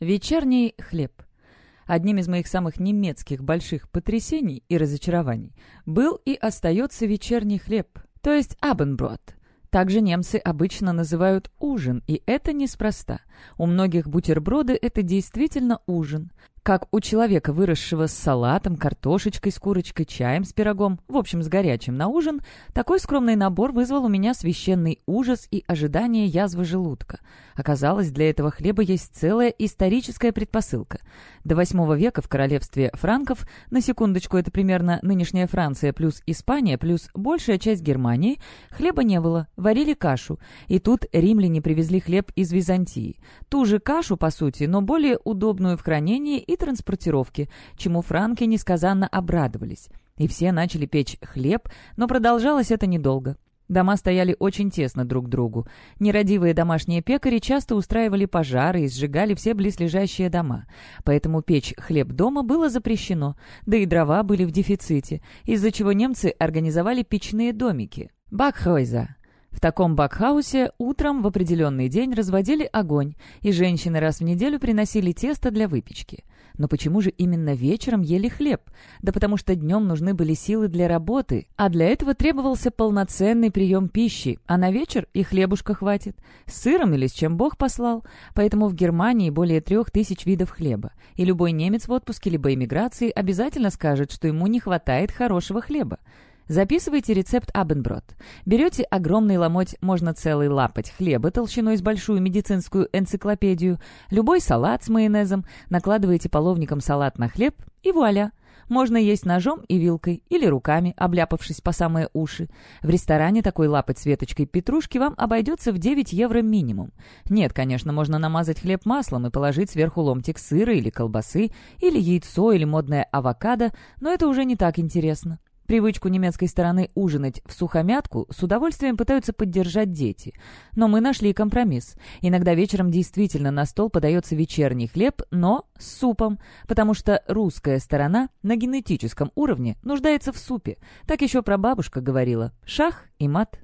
Вечерний хлеб. Одним из моих самых немецких больших потрясений и разочарований был и остается вечерний хлеб, то есть абенброд. Также немцы обычно называют ужин, и это неспроста. У многих бутерброды это действительно ужин. Как у человека, выросшего с салатом, картошечкой с курочкой, чаем с пирогом, в общем, с горячим на ужин, такой скромный набор вызвал у меня священный ужас и ожидание язвы желудка. Оказалось, для этого хлеба есть целая историческая предпосылка. До VIII века в королевстве франков, на секундочку, это примерно нынешняя Франция плюс Испания плюс большая часть Германии, хлеба не было, варили кашу. И тут римляне привезли хлеб из Византии. Ту же кашу, по сути, но более удобную в хранении и транспортировке, чему франки несказанно обрадовались. И все начали печь хлеб, но продолжалось это недолго. Дома стояли очень тесно друг к другу. Нерадивые домашние пекари часто устраивали пожары и сжигали все близлежащие дома. Поэтому печь хлеб дома было запрещено, да и дрова были в дефиците, из-за чего немцы организовали печные домики. Бакхойза в таком бакхаусе утром в определенный день разводили огонь, и женщины раз в неделю приносили тесто для выпечки. Но почему же именно вечером ели хлеб? Да потому что днем нужны были силы для работы, а для этого требовался полноценный прием пищи, а на вечер и хлебушка хватит. С сыром или с чем Бог послал. Поэтому в Германии более трех тысяч видов хлеба. И любой немец в отпуске либо эмиграции обязательно скажет, что ему не хватает хорошего хлеба. Записывайте рецепт Абенброд. Берете огромный ломоть, можно целый лапать хлеба толщиной с большую медицинскую энциклопедию, любой салат с майонезом, накладываете половником салат на хлеб и вуаля! Можно есть ножом и вилкой или руками, обляпавшись по самые уши. В ресторане такой лапать с веточкой петрушки вам обойдется в 9 евро минимум. Нет, конечно, можно намазать хлеб маслом и положить сверху ломтик сыра или колбасы, или яйцо, или модное авокадо, но это уже не так интересно. Привычку немецкой стороны ужинать в сухомятку с удовольствием пытаются поддержать дети. Но мы нашли компромисс. Иногда вечером действительно на стол подается вечерний хлеб, но с супом, потому что русская сторона на генетическом уровне нуждается в супе. Так еще прабабушка говорила. Шах и мат.